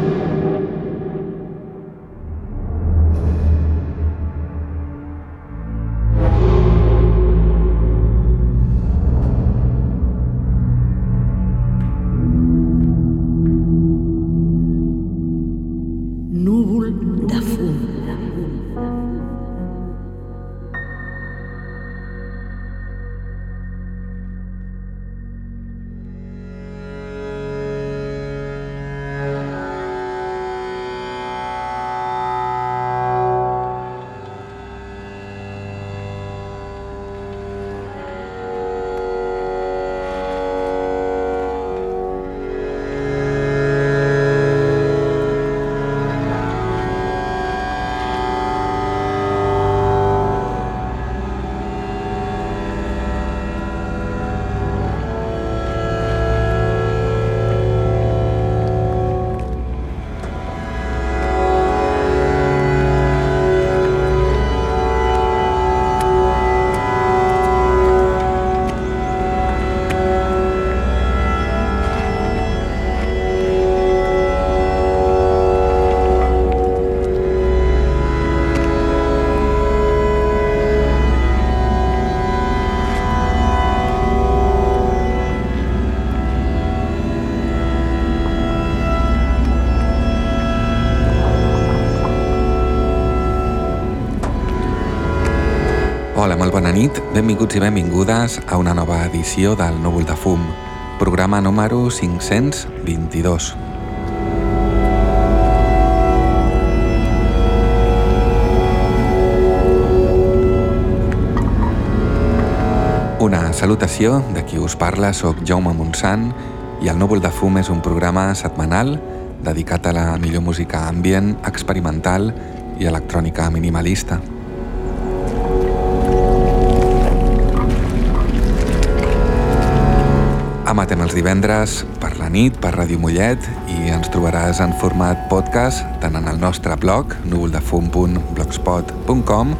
you benvinguts i benvingudes a una nova edició del Núvol de Fum, programa número 522. Una salutació de qui us parla, sóc Jaume Montsant i el Núvol de Fum és un programa setmanal dedicat a la millor música ambient, experimental i electrònica minimalista. Emetem els divendres per la nit per Ràdio Mollet i ens trobaràs en format podcast tant en el nostre blog núvoldefum.blogspot.com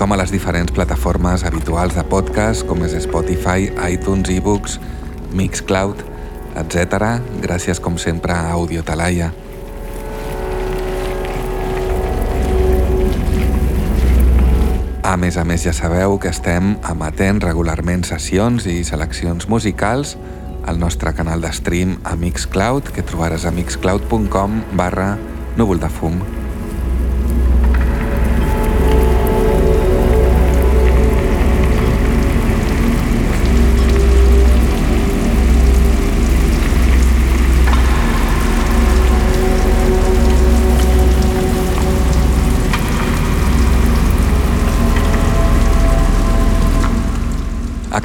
com a les diferents plataformes habituals de podcast com és Spotify, iTunes, eBooks, Mixcloud, etc. Gràcies com sempre a Audio Talaia. A més a més ja sabeu que estem emetent regularment sessions i seleccions musicals al nostre canal de stream a Mixcloud, que trobaràs a mixcloud.com barra núvol de fum.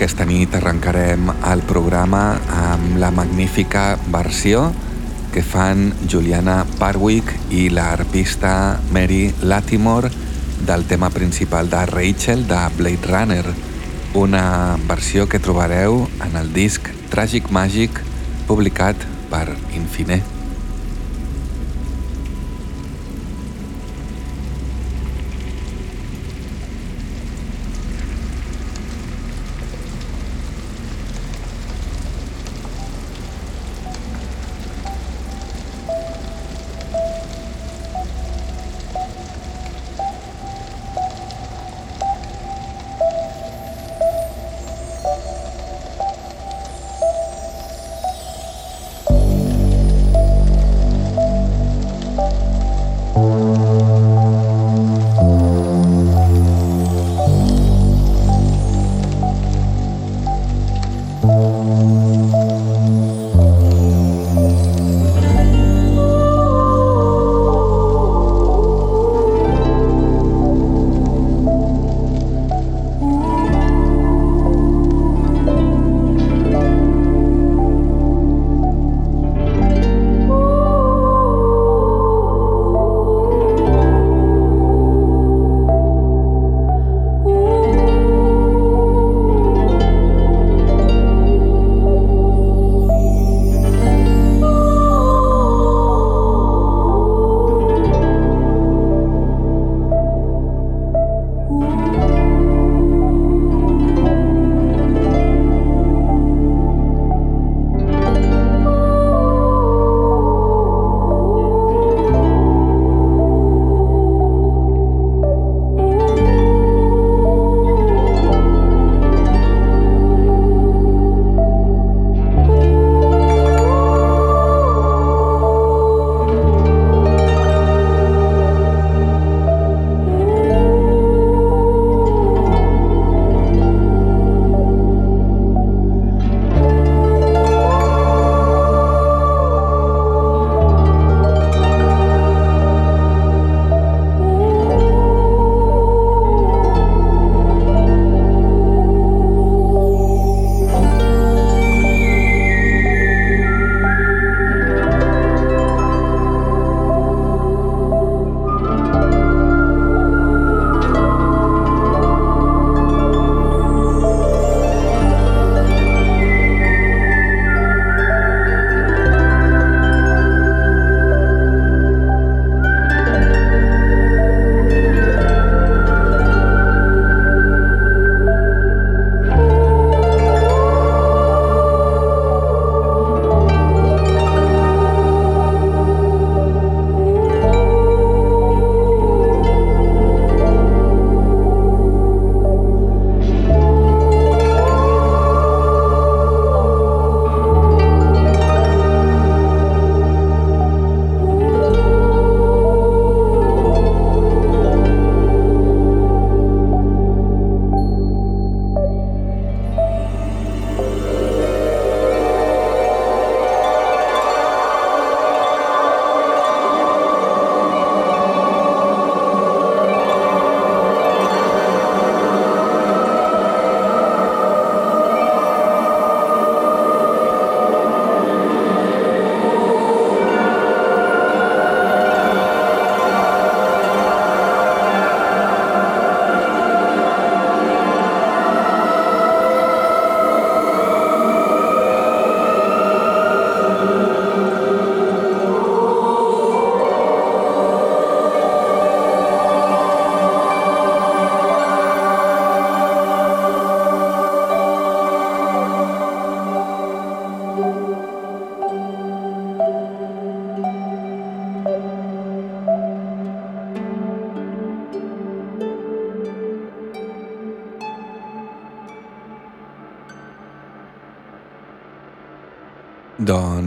Aquesta nit arrencarem el programa amb la magnífica versió que fan Juliana Parwick i l'arpista Mary Latimore del tema principal de Rachel de Blade Runner, una versió que trobareu en el disc Tragic Magic publicat per Infinet.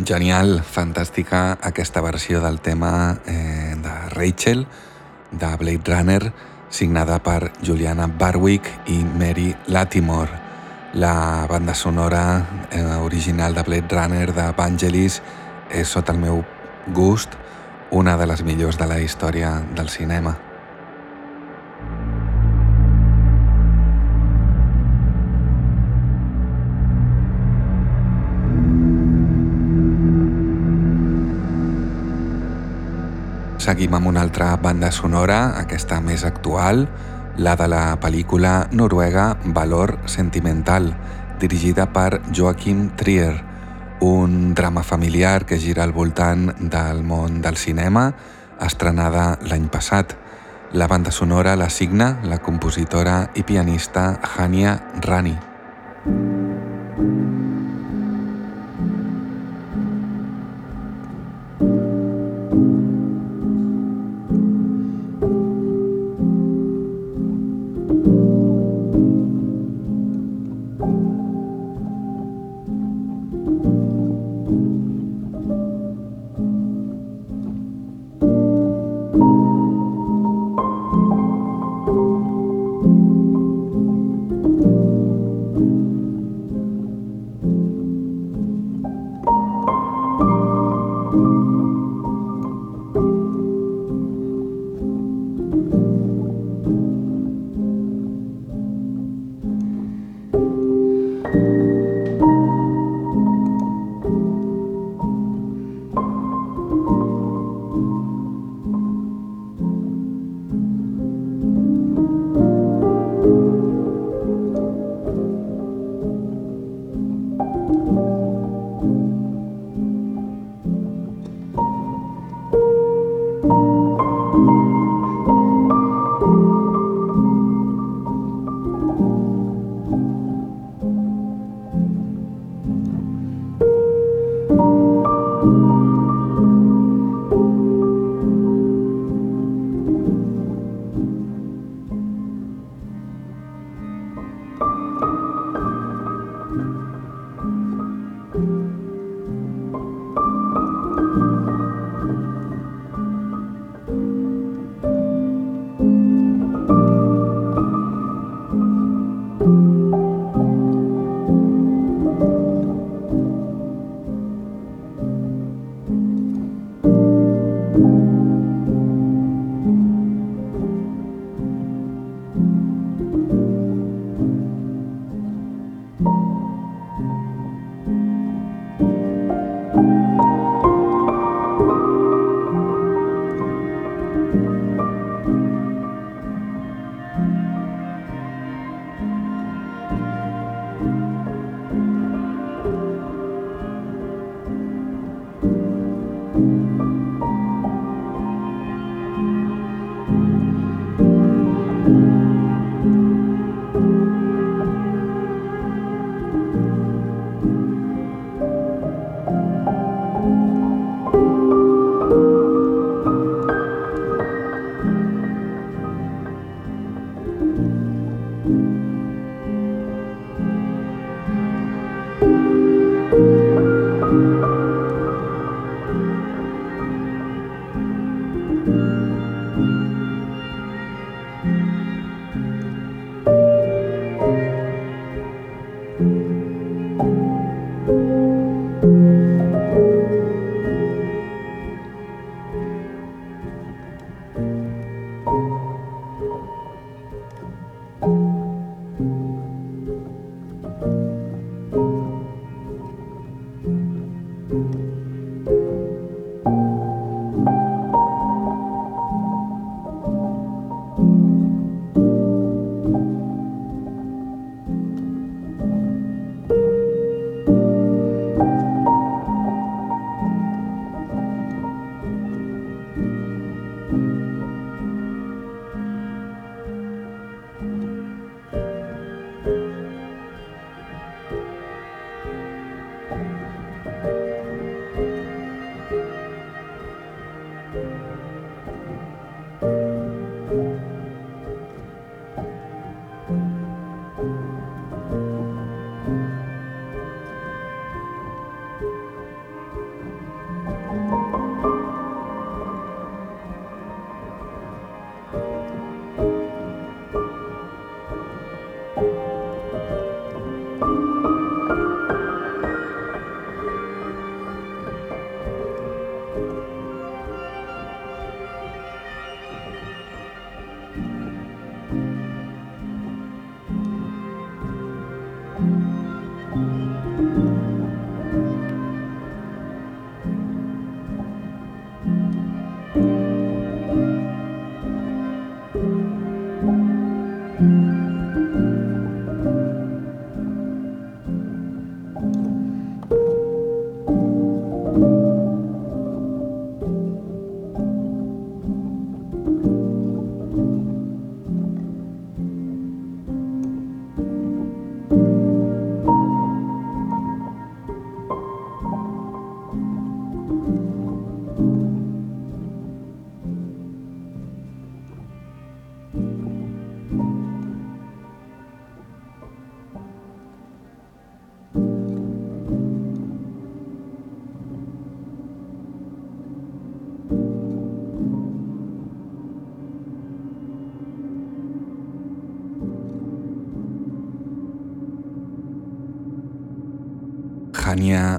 Genial, fantàstica aquesta versió del tema eh, de Rachel, de Blade Runner, signada per Juliana Barwick i Mary Latimore. La banda sonora eh, original de Blade Runner de Vangelis és, sota el meu gust, una de les millors de la història del cinema. Seguim amb una altra banda sonora, aquesta més actual, la de la pel·lícula noruega Valor Sentimental, dirigida per Joachim Trier, un drama familiar que gira al voltant del món del cinema, estrenada l'any passat. La banda sonora la signa la compositora i pianista Hania Rani. Tania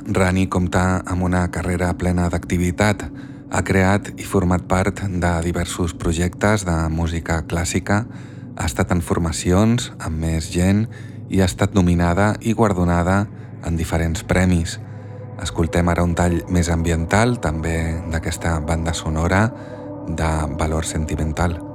Rani compta amb una carrera plena d'activitat. Ha creat i format part de diversos projectes de música clàssica, ha estat en formacions amb més gent i ha estat nominada i guardonada en diferents premis. Escoltem ara un tall més ambiental, també d'aquesta banda sonora de valor sentimental.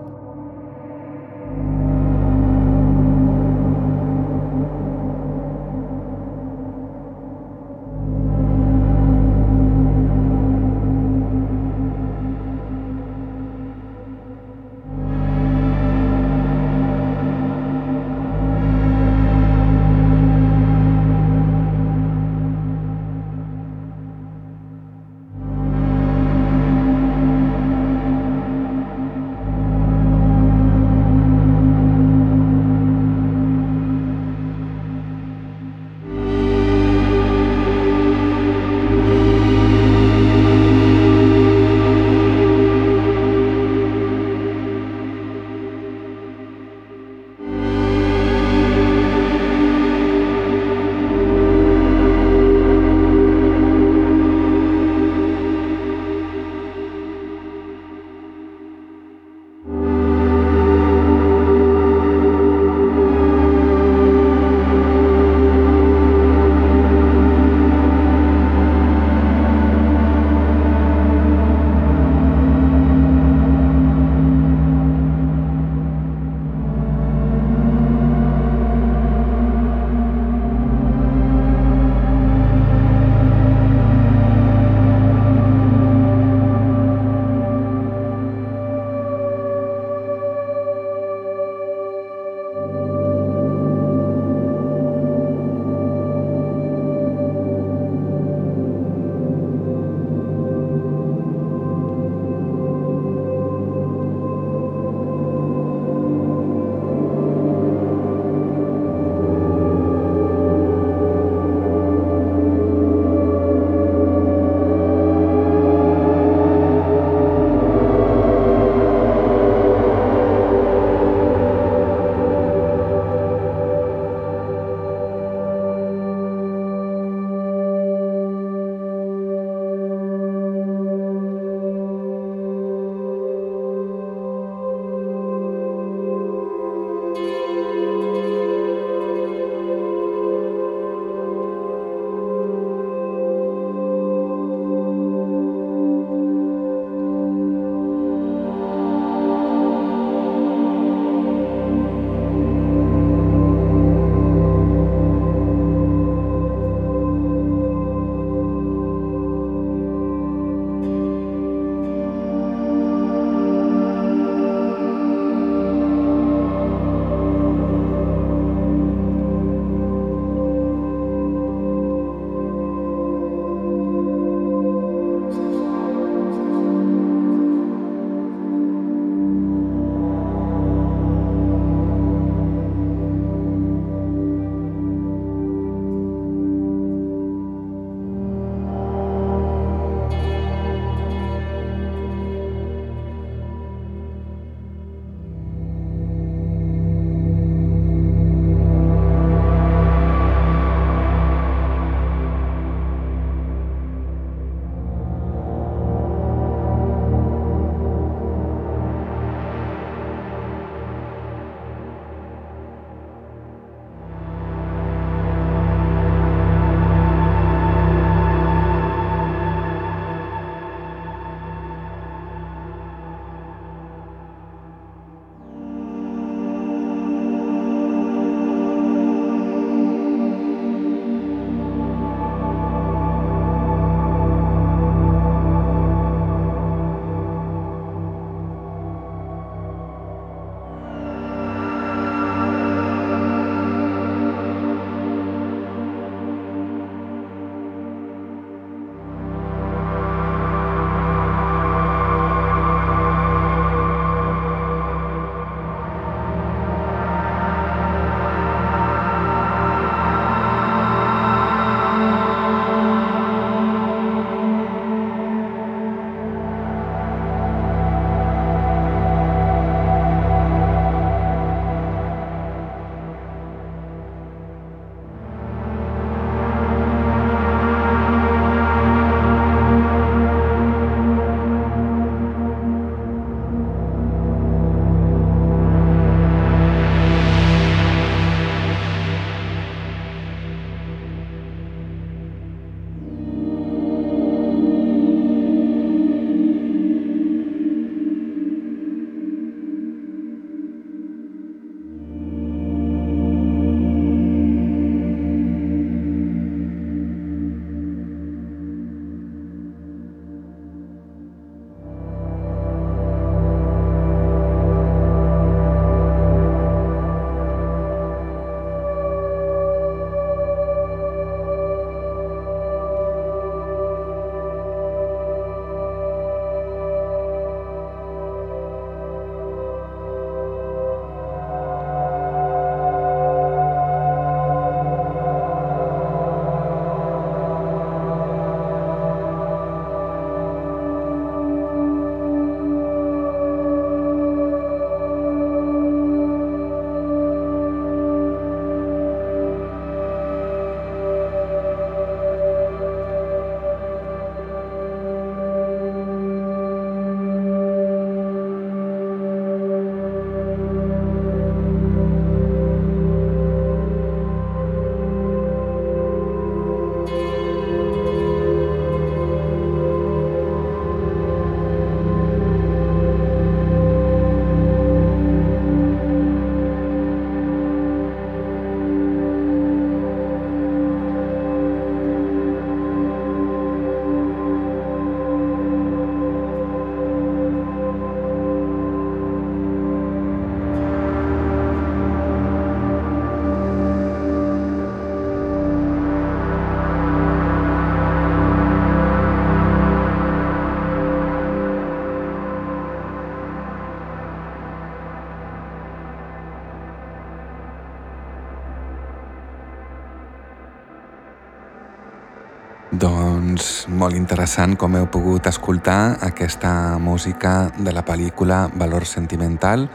Molt interessant com heu pogut escoltar aquesta música de la pel·lícula Valor Sentimental,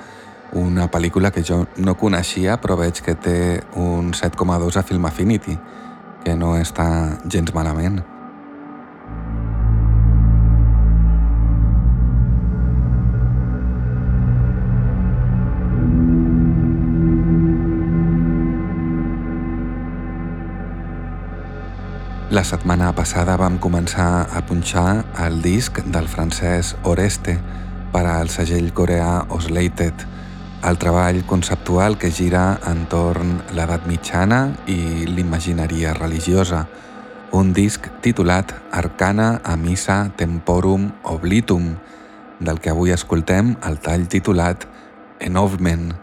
una pel·lícula que jo no coneixia però veig que té un 7,2 a Film Affinity, que no està gens malament. La setmana passada vam començar a punxar el disc del francès Oreste per al segell coreà Oslated, el treball conceptual que gira entorn l'edat mitjana i l'imagineria religiosa, un disc titulat Arcana Amisa Temporum Oblitum, del que avui escoltem el tall titulat Enovment.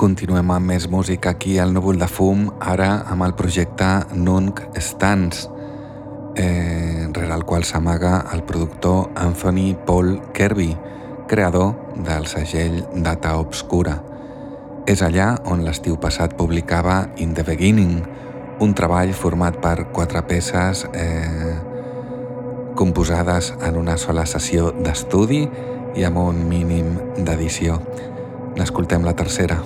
Continuem amb més música aquí al Núvol de Fum, ara amb el projecte Nunc Stans, eh, rere el qual s'amaga el productor Anthony Paul Kirby, creador del segell Data Obscura. És allà on l'estiu passat publicava In the Beginning, un treball format per quatre peces eh, composades en una sola sessió d'estudi i amb un mínim d'edició. N'escoltem la tercera.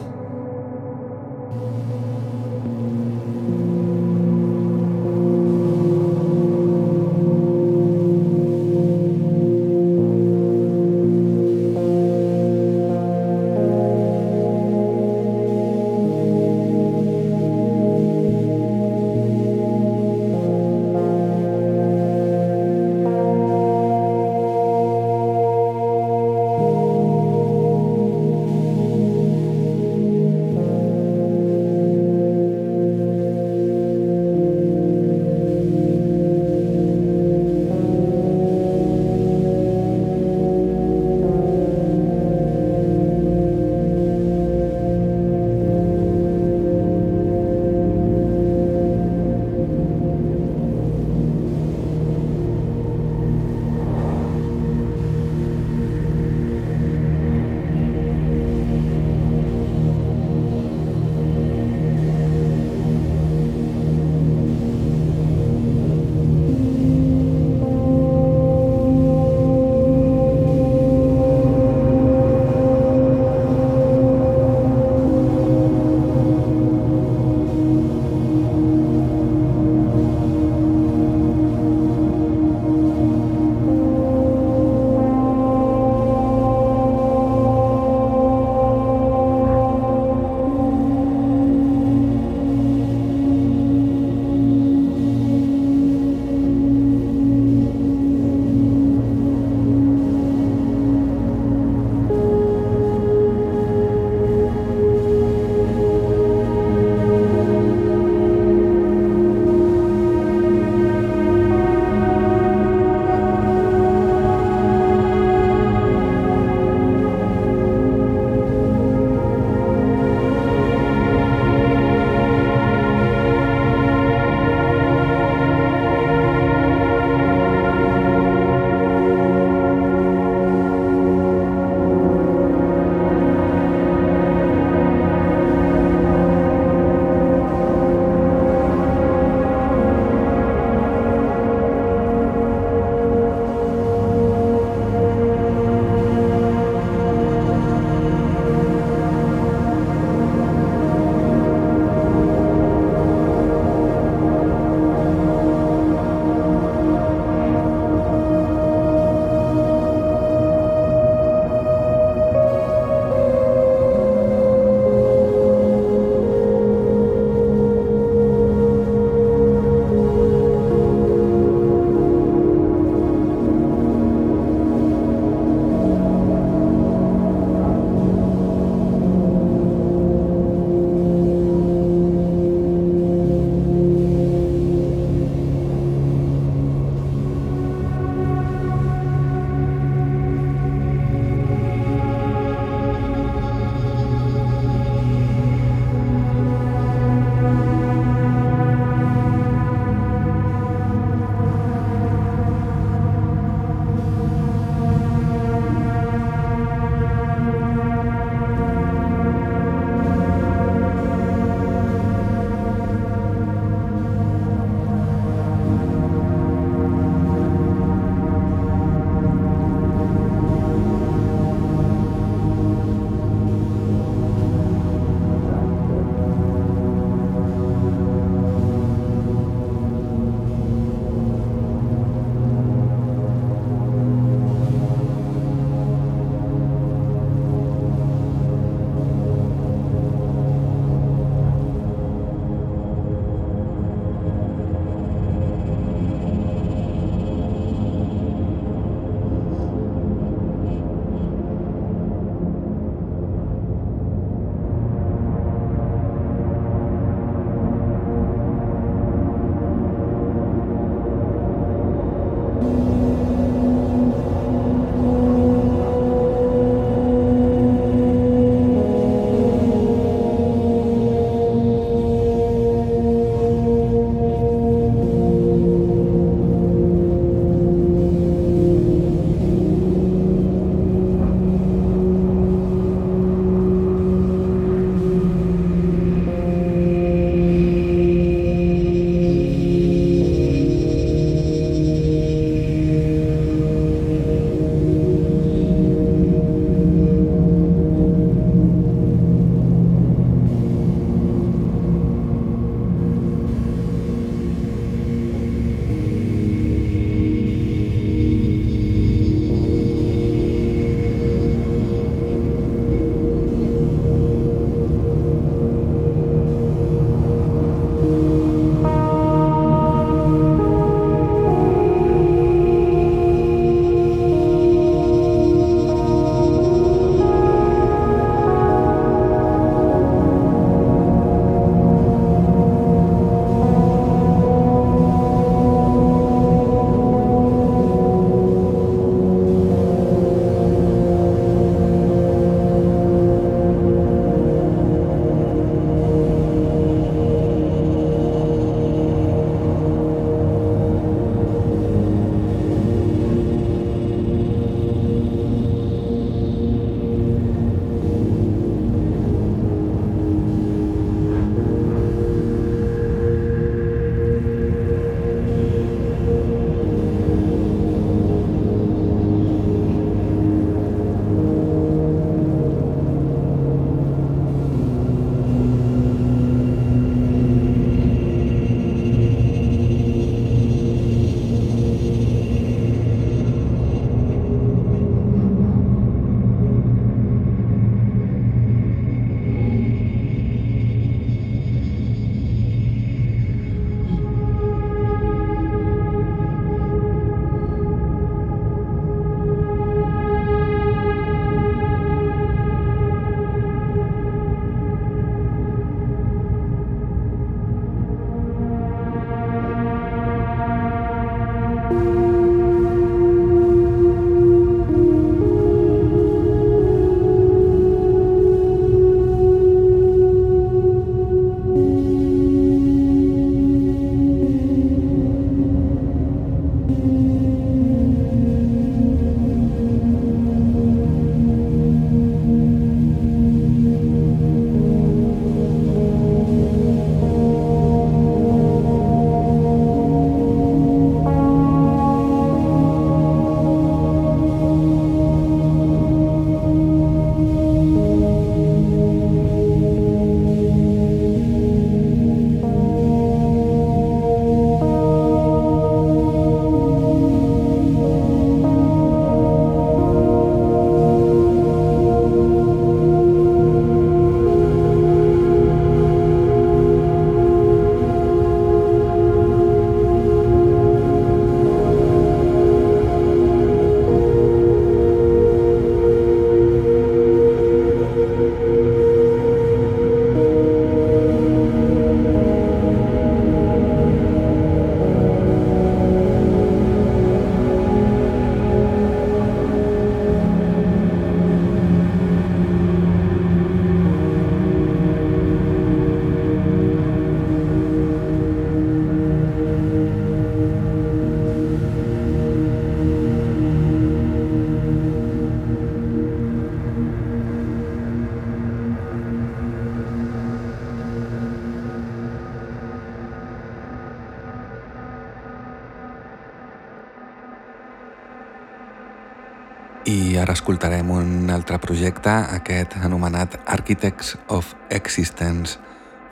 Ara escoltarem un altre projecte, aquest anomenat Architects of Existence,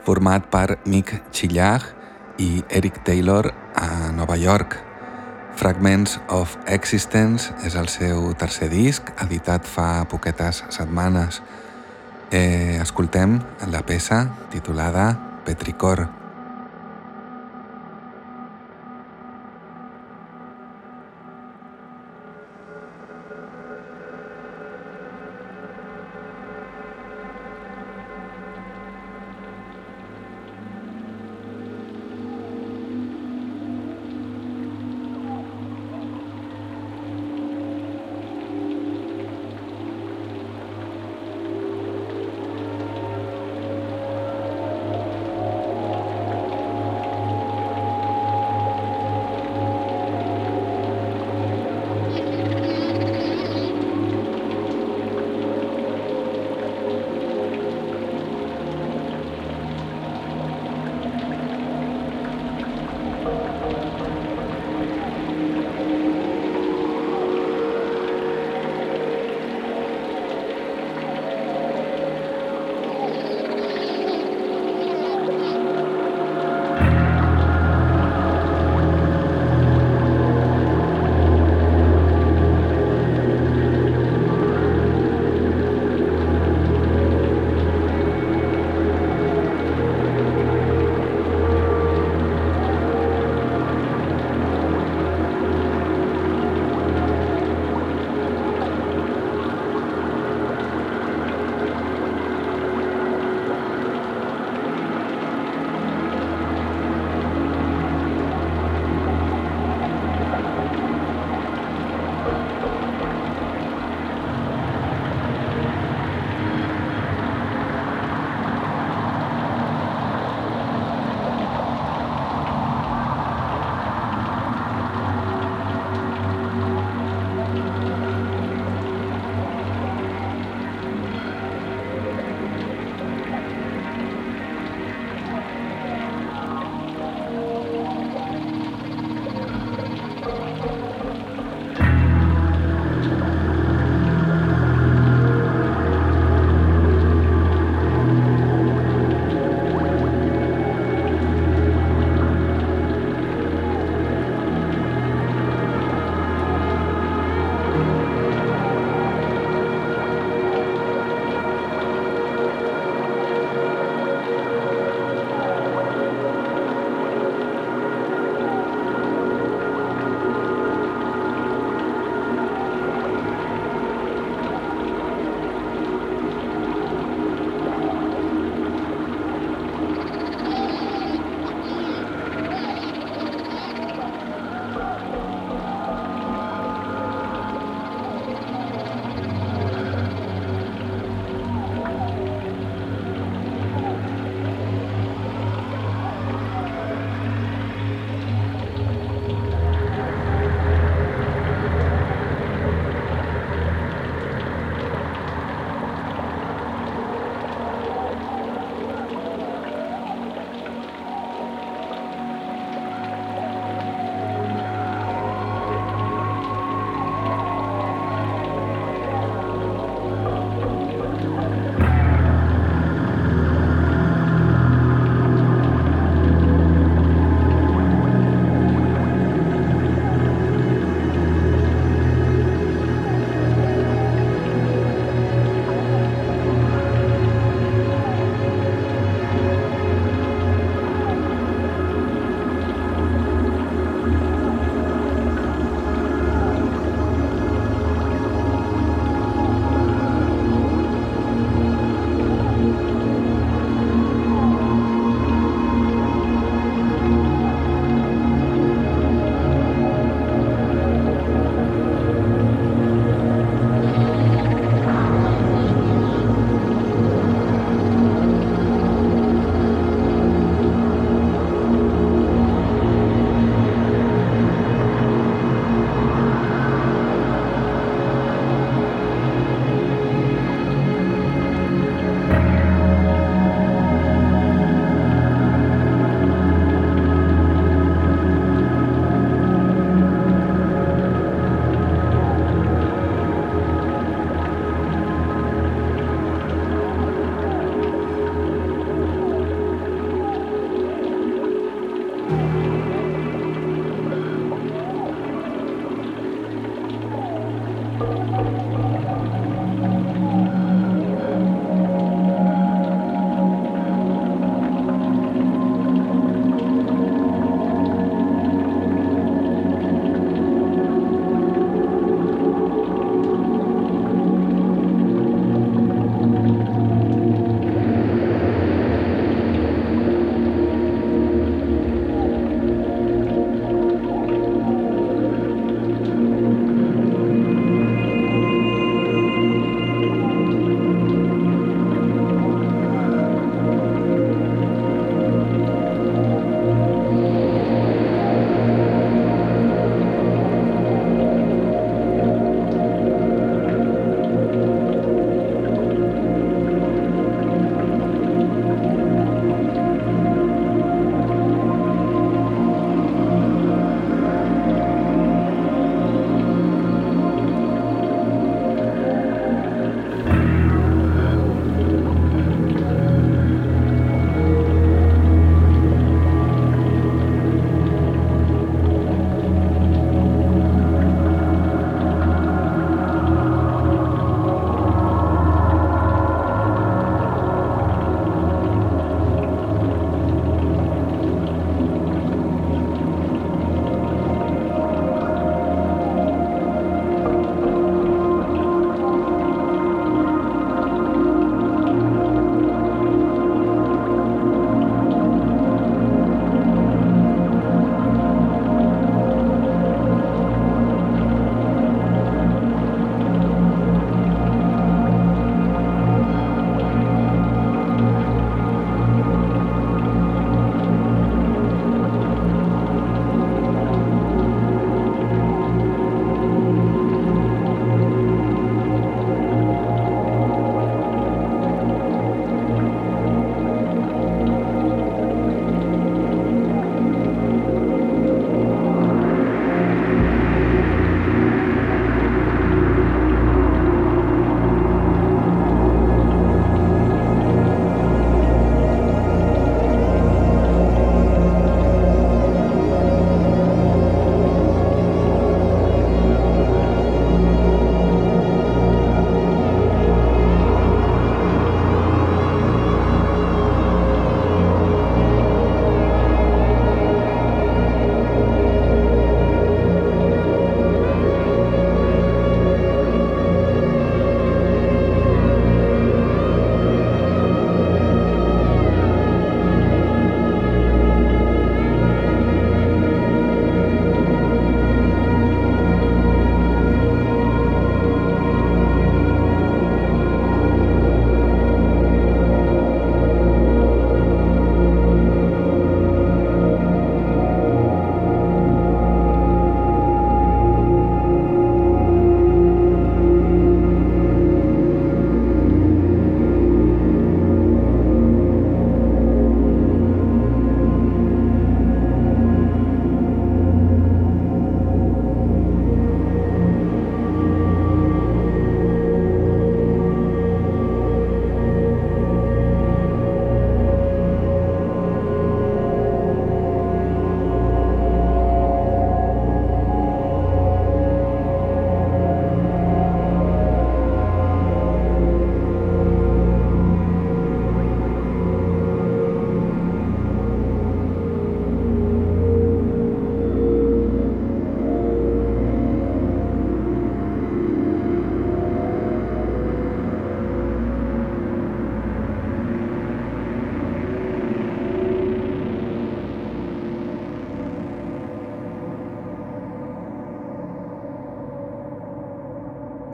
format per Mick Chillag i Eric Taylor a Nova York. Fragments of Existence és el seu tercer disc, editat fa poquetes setmanes. Eh, escoltem la peça titulada Petricor.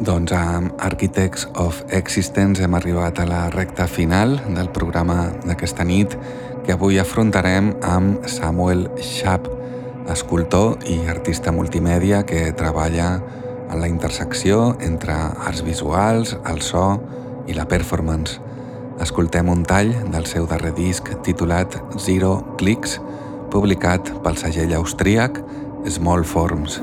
Doncs amb Architects of Existence hem arribat a la recta final del programa d'aquesta nit que avui afrontarem amb Samuel Schaap, escultor i artista multimèdia que treballa en la intersecció entre arts visuals, el so i la performance. Escoltem un tall del seu darrer disc titulat Zero Clicks, publicat pel segell austríac Small Forms.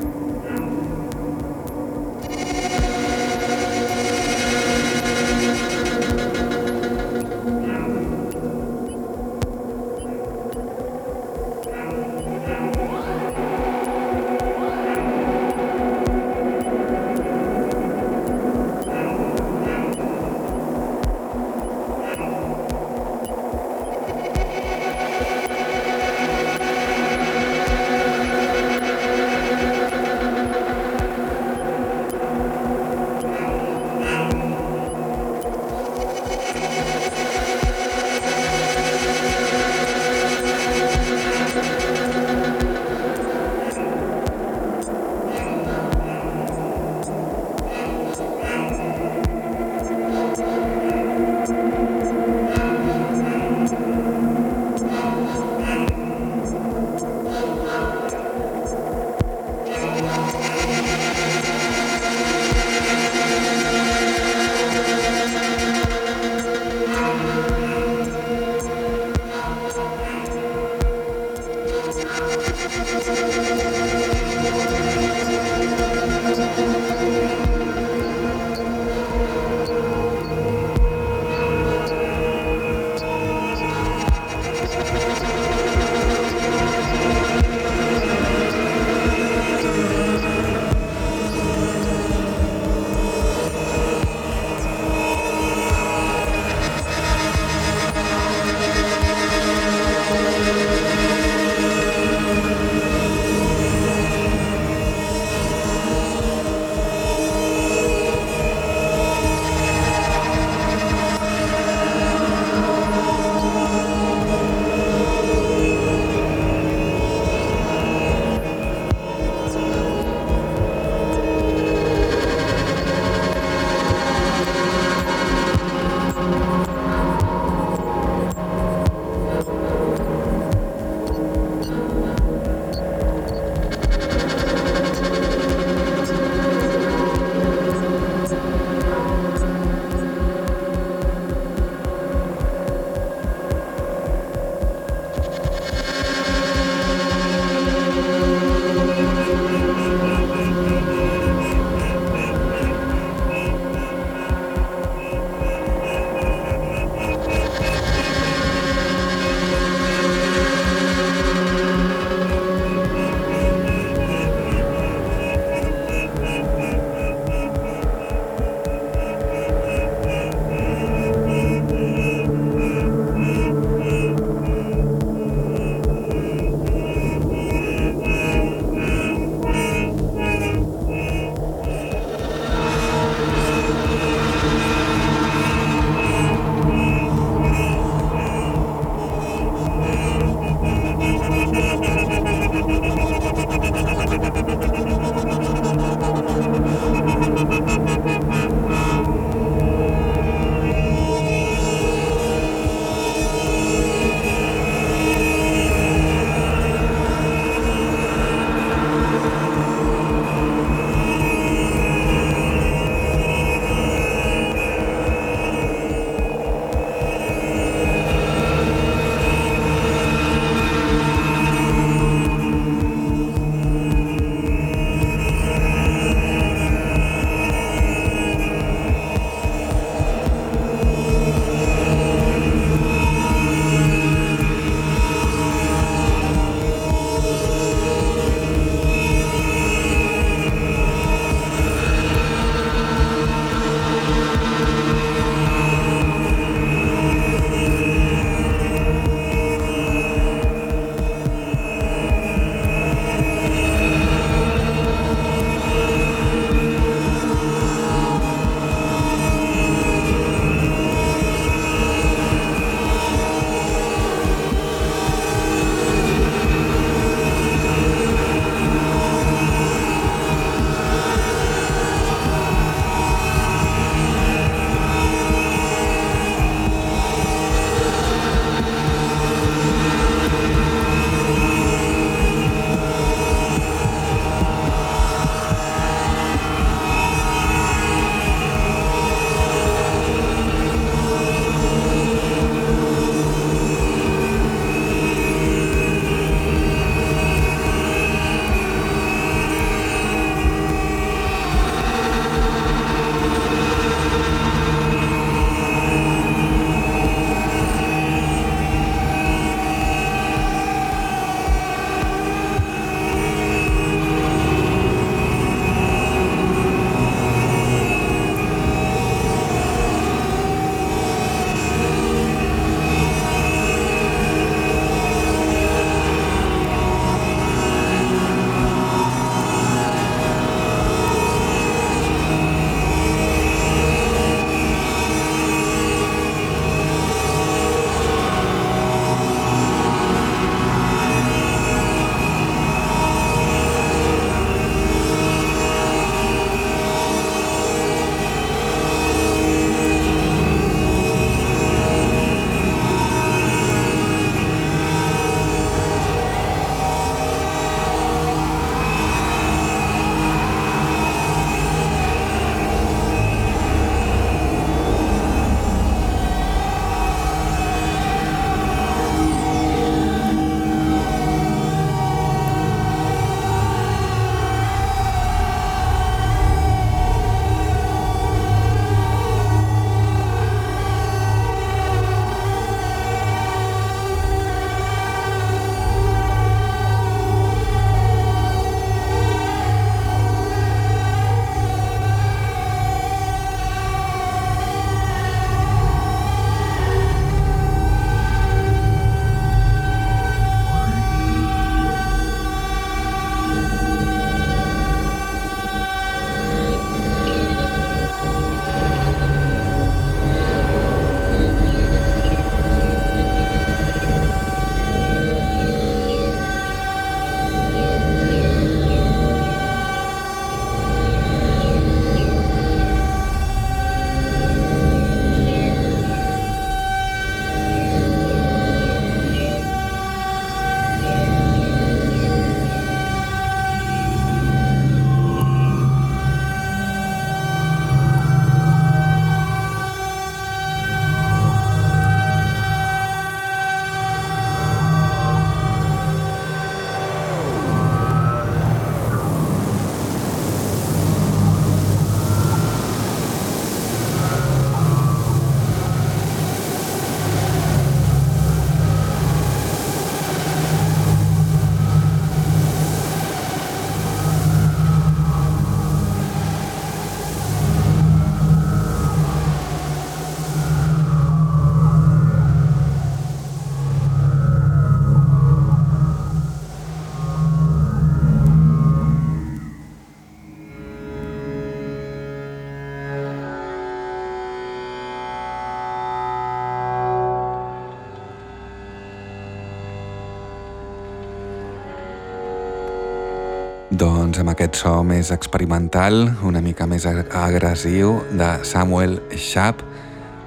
Doncs amb aquest so més experimental, una mica més agressiu, de Samuel Schaap,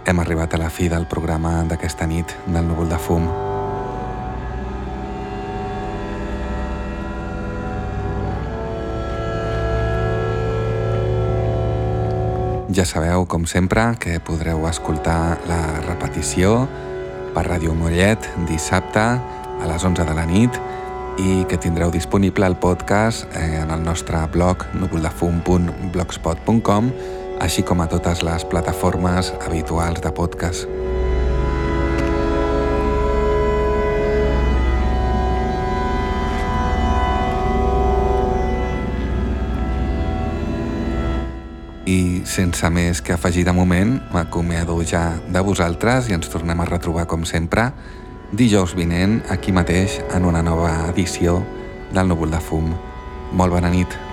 hem arribat a la fi del programa d'aquesta nit del núvol de fum. Ja sabeu, com sempre, que podreu escoltar la repetició per Ràdio Mollet dissabte a les 11 de la nit i que tindreu disponible el podcast en el nostre blog núvoldefum.blogspot.com així com a totes les plataformes habituals de podcast. I sense més que afegir de moment, m'acomiado ja de vosaltres i ens tornem a retrobar com sempre dijous vinent aquí mateix en una nova edició del Núvol de Fum. Molt bona nit.